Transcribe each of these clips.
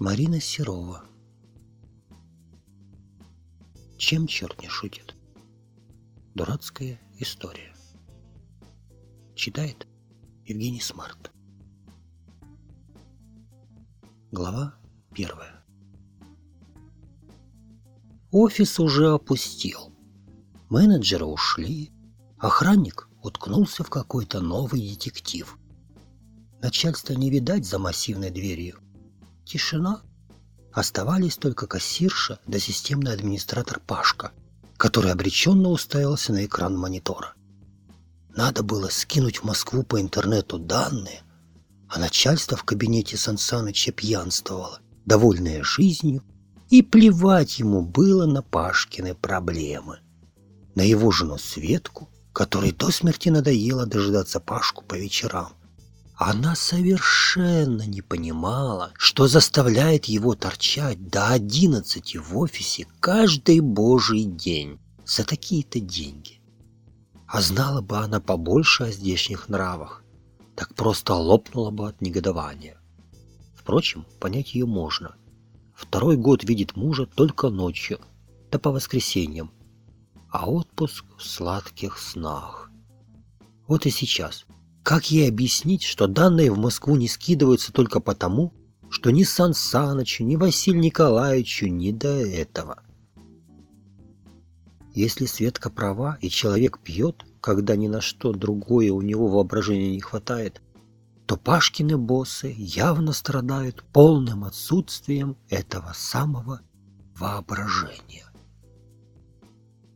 Марина Серова Чем черт не шутит? Дурацкая история. Читает Евгений Смарт. Глава первая. Офис уже опустел. Менеджеры ушли. Охранник уткнулся в какой-то новый детектив. Начальство не видать за массивной дверью. Тишина. Оставались только кассирша да системный администратор Пашка, который обреченно уставился на экран монитора. Надо было скинуть в Москву по интернету данные, а начальство в кабинете Сансаныча пьянствовало, довольное жизнью, и плевать ему было на Пашкины проблемы. На его жену Светку, которой до смерти надоело дожидаться Пашку по вечерам. Она совершенно не понимала, что заставляет его торчать до одиннадцати в офисе каждый божий день за такие-то деньги. А знала бы она побольше о здешних нравах, так просто лопнула бы от негодования. Впрочем, понять ее можно. Второй год видит мужа только ночью, да по воскресеньям, а отпуск в сладких снах. Вот и сейчас – как ей объяснить, что данные в Москву не скидываются только потому, что ни Сан Санычу, ни Василию Николаевичу не до этого? Если Светка права, и человек пьет, когда ни на что другое у него воображения не хватает, то Пашкины боссы явно страдают полным отсутствием этого самого воображения.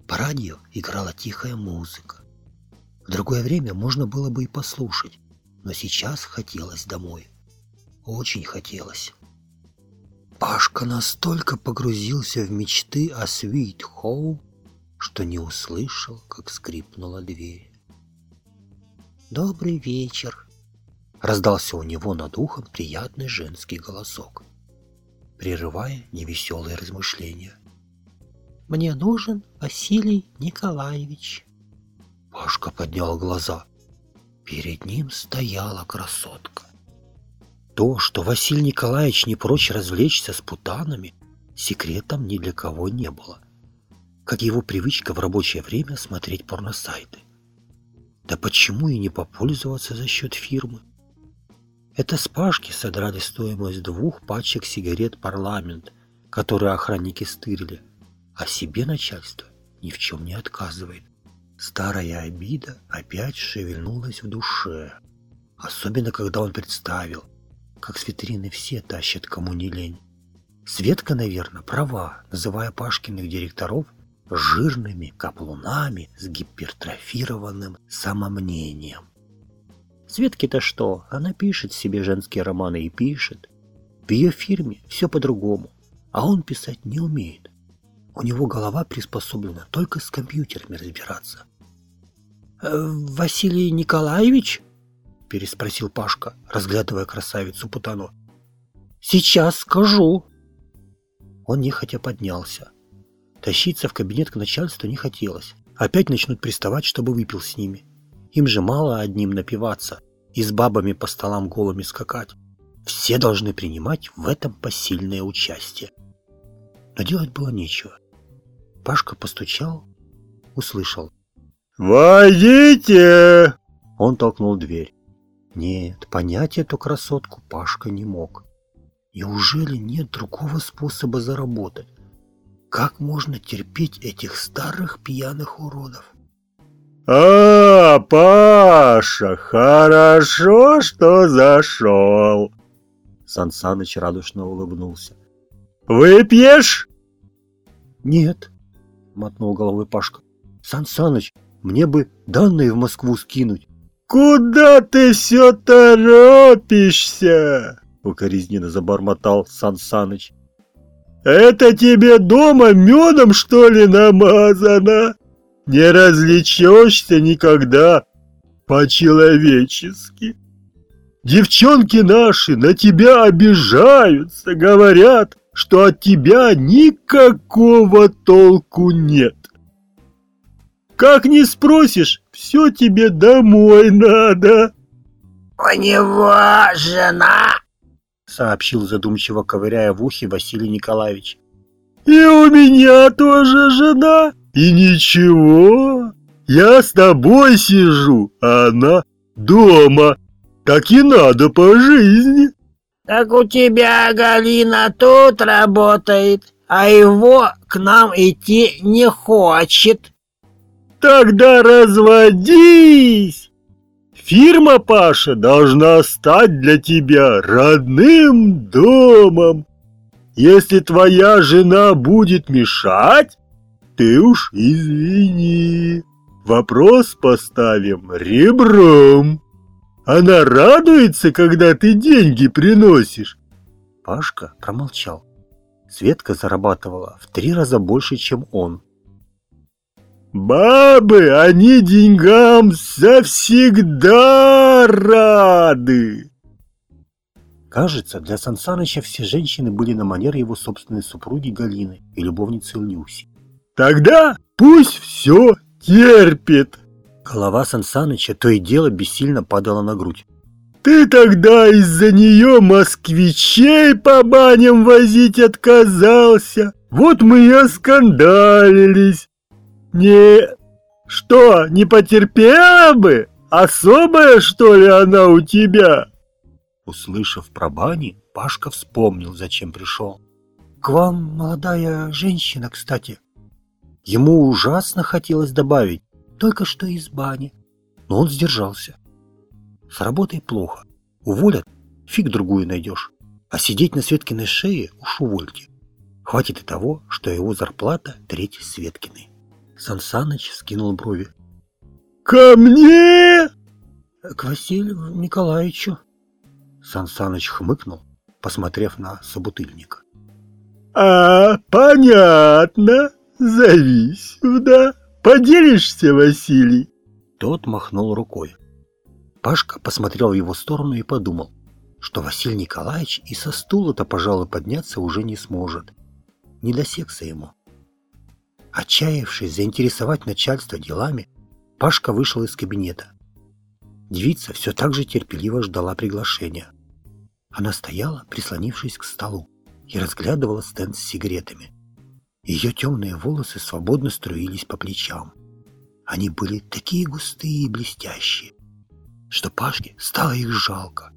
По радио играла тихая музыка. В другое время можно было бы и послушать, но сейчас хотелось домой. Очень хотелось. Пашка настолько погрузился в мечты о Свит Хоу, что не услышал, как скрипнула дверь. «Добрый вечер!» — раздался у него над ухом приятный женский голосок, прерывая невеселые размышления. «Мне нужен Василий Николаевич». Пашка поднял глаза. Перед ним стояла красотка. То, что Василий Николаевич не прочь развлечься с путанами, секретом ни для кого не было. Как его привычка в рабочее время смотреть порносайты. Да почему и не попользоваться за счет фирмы? Это с Пашки содрали стоимость двух пачек сигарет «Парламент», которые охранники стырили, а себе начальство ни в чем не отказывает. Старая обида опять шевельнулась в душе. Особенно, когда он представил, как с витрины все тащат, кому не лень. Светка, наверное, права, называя Пашкиных директоров жирными каплунами с гипертрофированным самомнением. Светке-то что? Она пишет себе женские романы и пишет. В ее фирме все по-другому, а он писать не умеет. У него голова приспособлена только с компьютерами разбираться. Э, Василий Николаевич?» – переспросил Пашка, разглядывая красавицу Путано. «Сейчас скажу». Он нехотя поднялся. Тащиться в кабинет к начальству не хотелось. Опять начнут приставать, чтобы выпил с ними. Им же мало одним напиваться и с бабами по столам голыми скакать. Все должны принимать в этом посильное участие. Но делать было нечего. Пашка постучал, услышал. «Войдите!» Он толкнул дверь. Нет, понять эту красотку Пашка не мог. Неужели нет другого способа заработать? Как можно терпеть этих старых пьяных уродов? «А, Паша, хорошо, что зашел!» Сансаныч радушно улыбнулся. «Выпьешь?» «Нет», — мотнул головой Пашка. «Сансаныч, мне бы данные в Москву скинуть. «Куда ты все торопишься?» — укоризненно забормотал Сан Саныч. «Это тебе дома медом, что ли, намазано? Не различешься никогда по-человечески. Девчонки наши на тебя обижаются, говорят, что от тебя никакого толку нет. Как не спросишь, все тебе домой надо. У него жена, сообщил задумчиво, ковыряя в ухе Василий Николаевич. «И у меня тоже жена, и ничего. Я с тобой сижу, а она дома. Так и надо по жизни». «Так у тебя Галина тут работает, а его к нам идти не хочет». «Тогда разводись!» Фирма, Паша, должна стать для тебя родным домом. Если твоя жена будет мешать, ты уж извини. Вопрос поставим ребром. Она радуется, когда ты деньги приносишь. Пашка промолчал. Светка зарабатывала в три раза больше, чем он. Бабы, они деньгам завсегда рады. Кажется, для Сансаныча все женщины были на манер его собственной супруги Галины и любовницы Люси. Тогда пусть все терпит. Голова Сансаныча то и дело бессильно падала на грудь. Ты тогда из-за нее москвичей по баням возить отказался. Вот мы и оскандалились. Не... Что, не потерпела бы? Особая, что ли, она у тебя? Услышав про бани, Пашка вспомнил, зачем пришел. К вам молодая женщина, кстати. Ему ужасно хотелось добавить, только что из бани. Но он сдержался. С работой плохо. Уволят, фиг другую найдешь. А сидеть на Светкиной шее уж увольте. Хватит и того, что его зарплата треть Светкиной. Сансаныч скинул брови. «Ко мне?» «К Василию Николаевичу». Сансаныч хмыкнул, посмотрев на собутыльника. «А, понятно. Зови сюда. Поделишься, Василий?» Тот махнул рукой. Пашка посмотрел в его сторону и подумал, что Василий Николаевич и со стула-то, пожалуй, подняться уже не сможет. Не до секса ему. Отчаявшись заинтересовать начальство делами, Пашка вышел из кабинета. Девица все так же терпеливо ждала приглашения. Она стояла, прислонившись к столу, и разглядывала стенд с сигаретами. Ее темные волосы свободно струились по плечам. Они были такие густые и блестящие, что Пашке стало их жалко.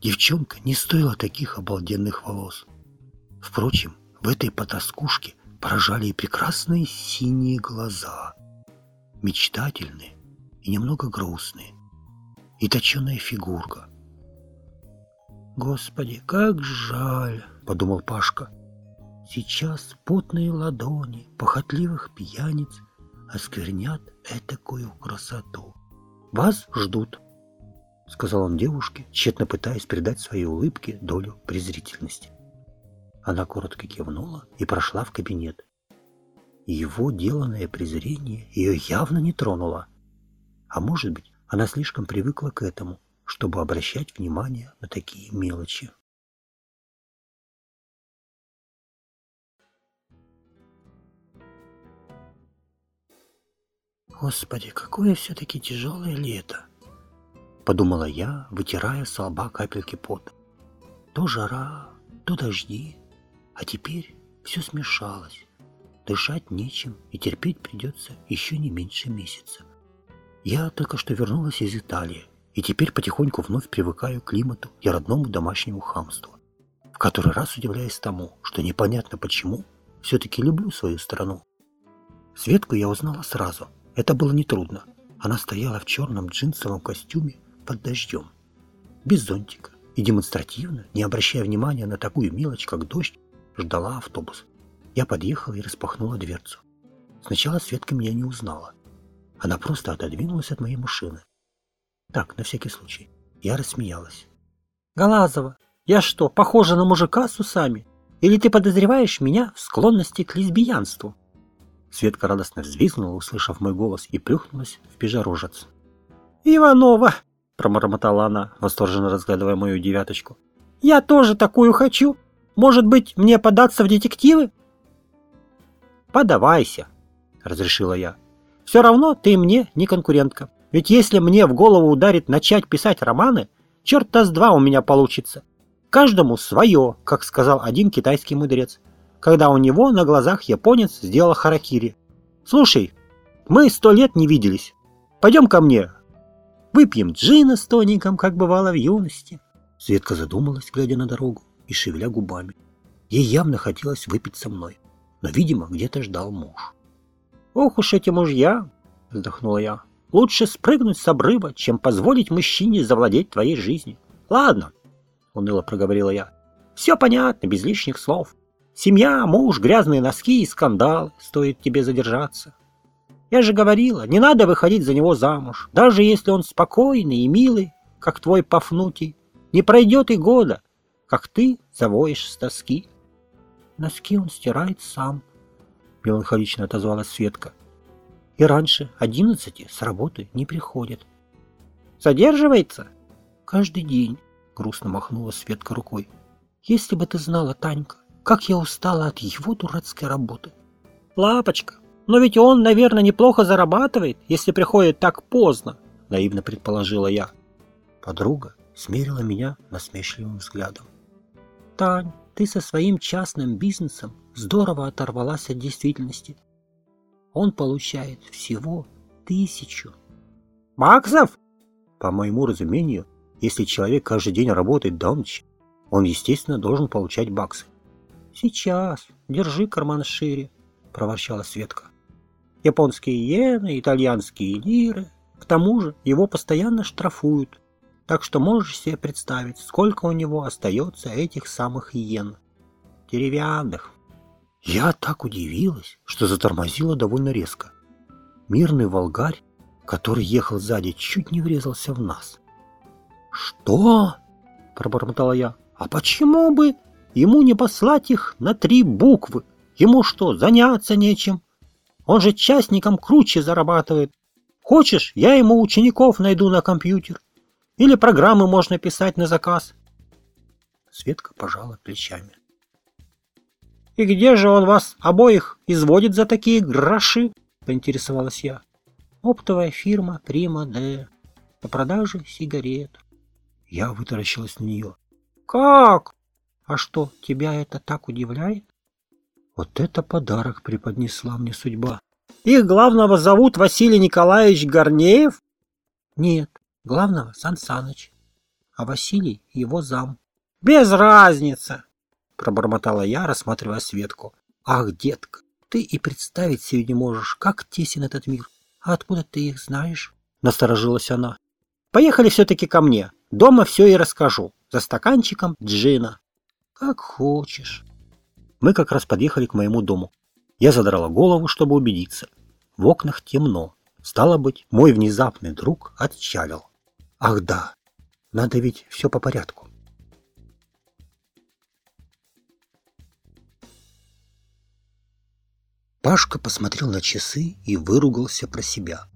Девчонка не стоила таких обалденных волос. Впрочем, в этой потаскушке поражали и прекрасные синие глаза, мечтательные и немного грустные, и точеная фигурка. «Господи, как жаль!» — подумал Пашка. «Сейчас потные ладони похотливых пьяниц осквернят этакую красоту. Вас ждут!» — сказал он девушке, тщетно пытаясь придать своей улыбке долю презрительности. Она коротко кивнула и прошла в кабинет. Его деланное презрение ее явно не тронуло. А может быть, она слишком привыкла к этому, чтобы обращать внимание на такие мелочи. Господи, какое все-таки тяжелое лето! Подумала я, вытирая с лба капельки пота. То жара, то дожди, а теперь все смешалось. Дышать нечем, и терпеть придется еще не меньше месяца. Я только что вернулась из Италии, и теперь потихоньку вновь привыкаю к климату и родному домашнему хамству. В который раз удивляюсь тому, что непонятно почему, все-таки люблю свою страну. Светку я узнала сразу. Это было нетрудно. Она стояла в черном джинсовом костюме под дождем, без зонтика, и демонстративно, не обращая внимания на такую мелочь, как дождь, ждала автобус. Я подъехала и распахнула дверцу. Сначала Светка меня не узнала. Она просто отодвинулась от моей машины. Так, на всякий случай. Я рассмеялась. «Галазова, я что, похожа на мужика с усами? Или ты подозреваешь меня в склонности к лесбиянству?» Светка радостно взвизгнула, услышав мой голос, и плюхнулась в пижарожец. «Иванова!» — промормотала она, восторженно разглядывая мою девяточку. «Я тоже такую хочу!» Может быть, мне податься в детективы? Подавайся, разрешила я. Все равно ты мне не конкурентка. Ведь если мне в голову ударит начать писать романы, черта с два у меня получится. Каждому свое, как сказал один китайский мудрец, когда у него на глазах японец сделал харакири. Слушай, мы сто лет не виделись. Пойдем ко мне. Выпьем джина с тоником, как бывало в юности. Светка задумалась, глядя на дорогу и шевеля губами. Ей явно хотелось выпить со мной, но, видимо, где-то ждал муж. «Ох уж эти мужья!» — вздохнула я. «Лучше спрыгнуть с обрыва, чем позволить мужчине завладеть твоей жизнью. Ладно, — уныло проговорила я. «Все понятно, без лишних слов. Семья, муж, грязные носки и скандал. Стоит тебе задержаться. Я же говорила, не надо выходить за него замуж, даже если он спокойный и милый, как твой Пафнутий. Не пройдет и года, как ты завоешь с тоски. Носки он стирает сам, меланхолично отозвалась Светка. И раньше одиннадцати с работы не приходит. Задерживается? Каждый день, грустно махнула Светка рукой. Если бы ты знала, Танька, как я устала от его дурацкой работы. Лапочка, но ведь он, наверное, неплохо зарабатывает, если приходит так поздно, наивно предположила я. Подруга смерила меня насмешливым взглядом. Тань, ты со своим частным бизнесом здорово оторвалась от действительности. Он получает всего тысячу. Баксов? По моему разумению, если человек каждый день работает до ночи, он, естественно, должен получать баксы. Сейчас, держи карман шире, проворчала Светка. Японские иены, итальянские лиры. К тому же его постоянно штрафуют так что можешь себе представить, сколько у него остается этих самых иен. Деревянных. Я так удивилась, что затормозила довольно резко. Мирный волгарь, который ехал сзади, чуть не врезался в нас. «Что?» – пробормотала я. «А почему бы ему не послать их на три буквы? Ему что, заняться нечем? Он же частником круче зарабатывает. Хочешь, я ему учеников найду на компьютер. Или программы можно писать на заказ. Светка пожала плечами. «И где же он вас обоих изводит за такие гроши?» — поинтересовалась я. «Оптовая фирма Прима Д. По продаже сигарет». Я вытаращилась на нее. «Как? А что, тебя это так удивляет?» Вот это подарок преподнесла мне судьба. «Их главного зовут Василий Николаевич Горнеев?» «Нет, Главного Сан Саныч, а Василий его зам. Без разницы, пробормотала я, рассматривая Светку. Ах, детка, ты и представить себе не можешь, как тесен этот мир. А откуда ты их знаешь? Насторожилась она. Поехали все-таки ко мне. Дома все и расскажу. За стаканчиком джина. Как хочешь. Мы как раз подъехали к моему дому. Я задрала голову, чтобы убедиться. В окнах темно. Стало быть, мой внезапный друг отчалил. Ах да, надо ведь все по порядку. Пашка посмотрел на часы и выругался про себя.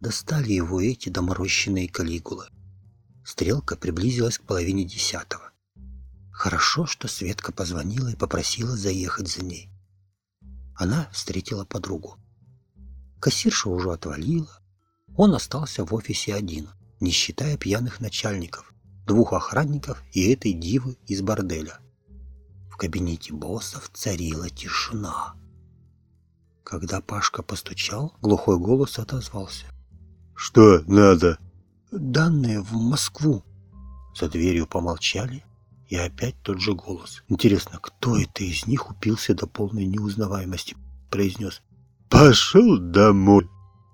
Достали его эти доморощенные калигулы. Стрелка приблизилась к половине десятого. Хорошо, что Светка позвонила и попросила заехать за ней. Она встретила подругу. Кассирша уже отвалила. Он остался в офисе один не считая пьяных начальников, двух охранников и этой дивы из борделя. В кабинете боссов царила тишина. Когда Пашка постучал, глухой голос отозвался. «Что надо?» «Данные в Москву». За дверью помолчали, и опять тот же голос. «Интересно, кто это из них упился до полной неузнаваемости?» произнес. «Пошел домой!»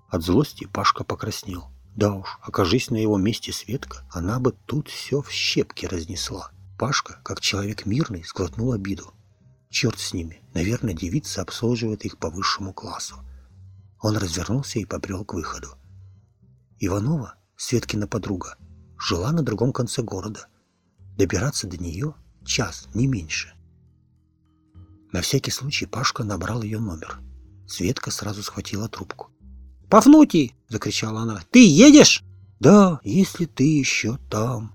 От злости Пашка покраснел. Да уж, окажись на его месте Светка, она бы тут все в щепки разнесла. Пашка, как человек мирный, сглотнул обиду. Черт с ними, наверное, девица обслуживает их по высшему классу. Он развернулся и побрел к выходу. Иванова, Светкина подруга, жила на другом конце города. Добираться до нее час, не меньше. На всякий случай Пашка набрал ее номер. Светка сразу схватила трубку. «Пафнутий!» — закричала она. «Ты едешь?» «Да, если ты еще там».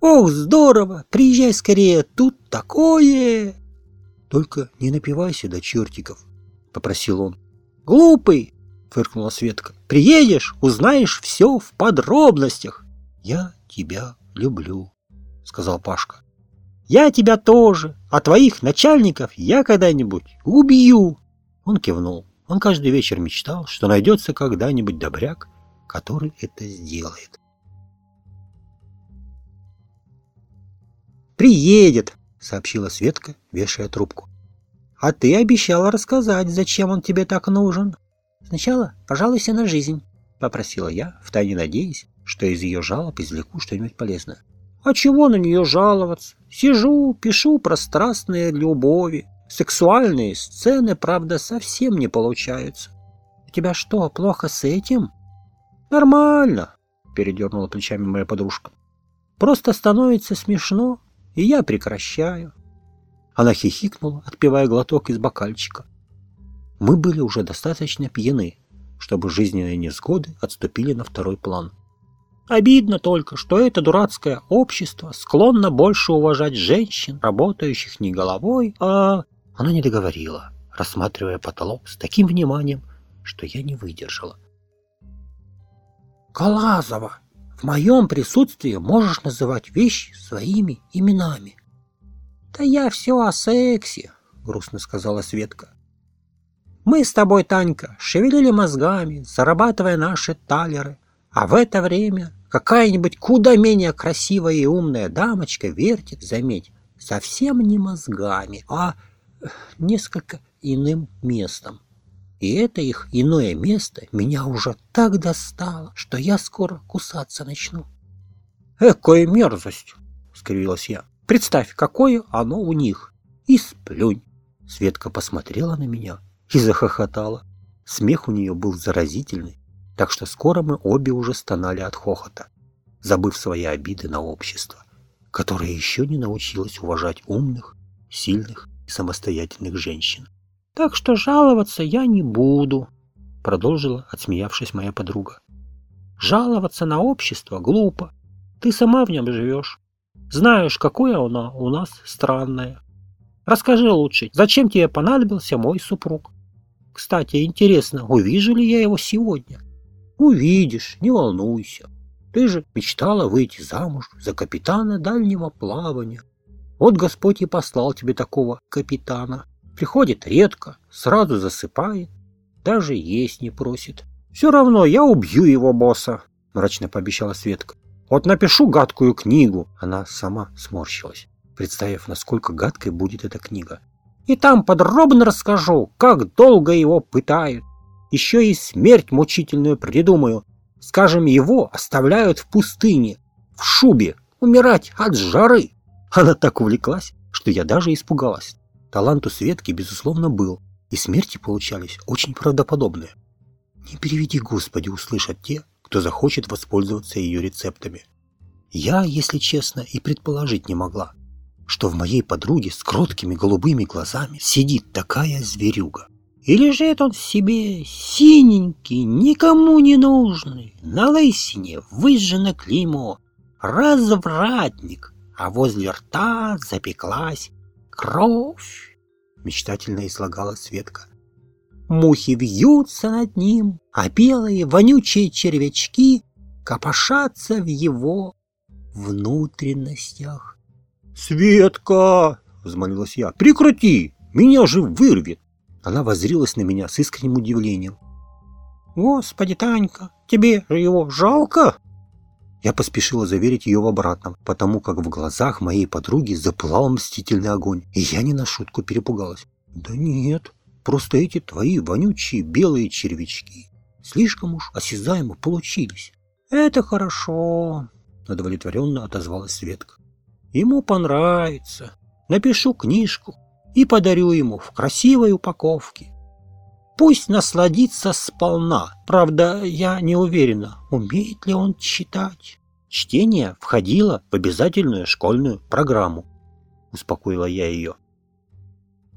«Ох, здорово! Приезжай скорее, тут такое!» «Только не напивайся до чертиков», — попросил он. «Глупый!» — фыркнула Светка. «Приедешь, узнаешь все в подробностях». «Я тебя люблю», — сказал Пашка. Я тебя тоже, а твоих начальников я когда-нибудь убью. Он кивнул. Он каждый вечер мечтал, что найдется когда-нибудь добряк, который это сделает. «Приедет», — сообщила Светка, вешая трубку. «А ты обещала рассказать, зачем он тебе так нужен». «Сначала пожалуйся на жизнь», — попросила я, втайне надеясь, что из ее жалоб извлеку что-нибудь полезное. «А чего на нее жаловаться? Сижу, пишу про страстные любови. Сексуальные сцены, правда, совсем не получаются. У тебя что, плохо с этим?» «Нормально», — передернула плечами моя подружка. «Просто становится смешно, и я прекращаю». Она хихикнула, отпивая глоток из бокальчика. Мы были уже достаточно пьяны, чтобы жизненные несгоды отступили на второй план. Обидно только, что это дурацкое общество склонно больше уважать женщин, работающих не головой, а... Она не договорила, рассматривая потолок с таким вниманием, что я не выдержала. «Калазова, в моем присутствии можешь называть вещи своими именами». «Да я все о сексе», — грустно сказала Светка. «Мы с тобой, Танька, шевелили мозгами, зарабатывая наши талеры, а в это время какая-нибудь куда менее красивая и умная дамочка вертит, заметь, совсем не мозгами, а несколько иным местом. И это их иное место меня уже так достало, что я скоро кусаться начну. «Экая мерзость!» — скривилась я. «Представь, какое оно у них! И сплюнь!» Светка посмотрела на меня и захохотала. Смех у нее был заразительный, так что скоро мы обе уже стонали от хохота, забыв свои обиды на общество, которое еще не научилось уважать умных, сильных самостоятельных женщин. «Так что жаловаться я не буду», — продолжила, отсмеявшись моя подруга. «Жаловаться на общество глупо. Ты сама в нем живешь. Знаешь, какое оно у нас странное. Расскажи лучше, зачем тебе понадобился мой супруг? Кстати, интересно, увижу ли я его сегодня?» «Увидишь, не волнуйся. Ты же мечтала выйти замуж за капитана дальнего плавания. Вот Господь и послал тебе такого капитана. Приходит редко, сразу засыпает, даже есть не просит. Все равно я убью его босса, мрачно пообещала Светка. Вот напишу гадкую книгу. Она сама сморщилась, представив, насколько гадкой будет эта книга. И там подробно расскажу, как долго его пытают. Еще и смерть мучительную придумаю. Скажем, его оставляют в пустыне, в шубе, умирать от жары. Она так увлеклась, что я даже испугалась. Талант у Светки, безусловно, был, и смерти получались очень правдоподобные. Не переведи, Господи, услышат те, кто захочет воспользоваться ее рецептами. Я, если честно, и предположить не могла, что в моей подруге с кроткими голубыми глазами сидит такая зверюга. И лежит он себе синенький, никому не нужный, на лысине выжжено клеймо, развратник, а возле рта запеклась Кровь! Мечтательно излагала Светка. Мухи вьются над ним, а белые вонючие червячки копошатся в его внутренностях. «Светка!» — взмолилась я. «Прекрати! Меня же вырвет!» Она воззрилась на меня с искренним удивлением. «Господи, Танька, тебе же его жалко?» Я поспешила заверить ее в обратном, потому как в глазах моей подруги запылал мстительный огонь, и я не на шутку перепугалась. «Да нет, просто эти твои вонючие белые червячки слишком уж осязаемо получились». «Это хорошо», — удовлетворенно отозвалась Светка. «Ему понравится. Напишу книжку и подарю ему в красивой упаковке. Пусть насладится сполна. Правда, я не уверена, умеет ли он читать. Чтение входило в обязательную школьную программу. Успокоила я ее.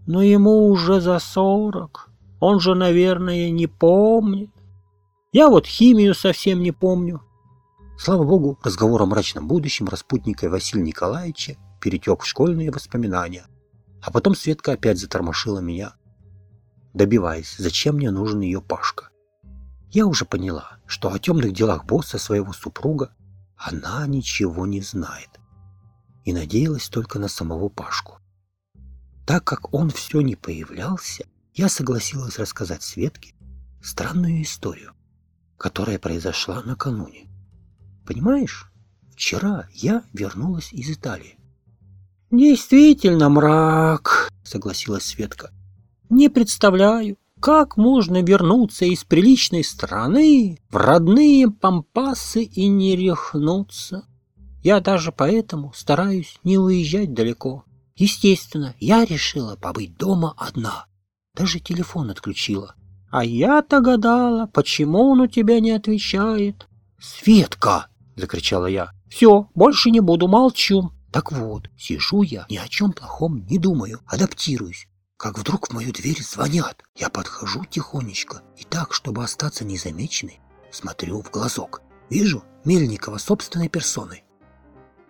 Но ему уже за сорок. Он же, наверное, не помнит. Я вот химию совсем не помню. Слава богу, разговор о мрачном будущем распутника Василия Николаевича перетек в школьные воспоминания. А потом Светка опять затормошила меня добиваясь, зачем мне нужен ее Пашка. Я уже поняла, что о темных делах босса своего супруга она ничего не знает. и надеялась только на самого Пашку. Так как он все не появлялся, я согласилась рассказать Светке странную историю, которая произошла накануне. Понимаешь, вчера я вернулась из Италии. «Действительно мрак», — согласилась Светка. «Не представляю, как можно вернуться из приличной страны в родные пампасы и не рехнуться? Я даже поэтому стараюсь не уезжать далеко. Естественно, я решила побыть дома одна. Даже телефон отключила. А я-то гадала, почему он у тебя не отвечает. «Светка!» — закричала я. «Все, больше не буду, молчу». Так вот, сижу я, ни о чем плохом не думаю, адаптируюсь как вдруг в мою дверь звонят. Я подхожу тихонечко и так, чтобы остаться незамеченной, смотрю в глазок. Вижу Мельникова собственной персоной.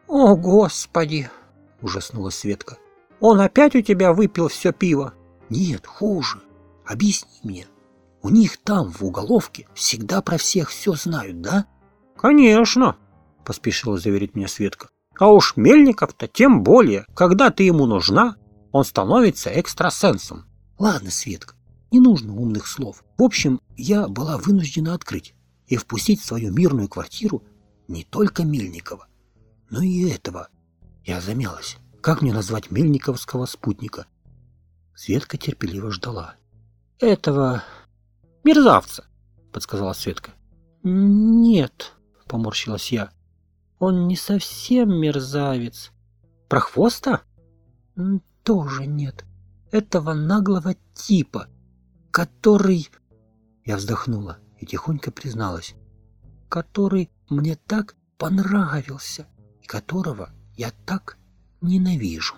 «О, Господи!» – ужаснулась Светка. «Он опять у тебя выпил все пиво?» «Нет, хуже. Объясни мне. У них там, в уголовке, всегда про всех все знают, да?» «Конечно!» – поспешила заверить меня Светка. «А уж Мельников-то тем более, когда ты ему нужна, он становится экстрасенсом. Ладно, Светка, не нужно умных слов. В общем, я была вынуждена открыть и впустить в свою мирную квартиру не только Мельникова, но и этого. Я замялась. Как мне назвать Мельниковского спутника? Светка терпеливо ждала. Этого мерзавца, подсказала Светка. Нет, поморщилась я. Он не совсем мерзавец. Про хвоста? Тоже нет. Этого наглого типа, который... Я вздохнула и тихонько призналась. Который мне так понравился и которого я так ненавижу.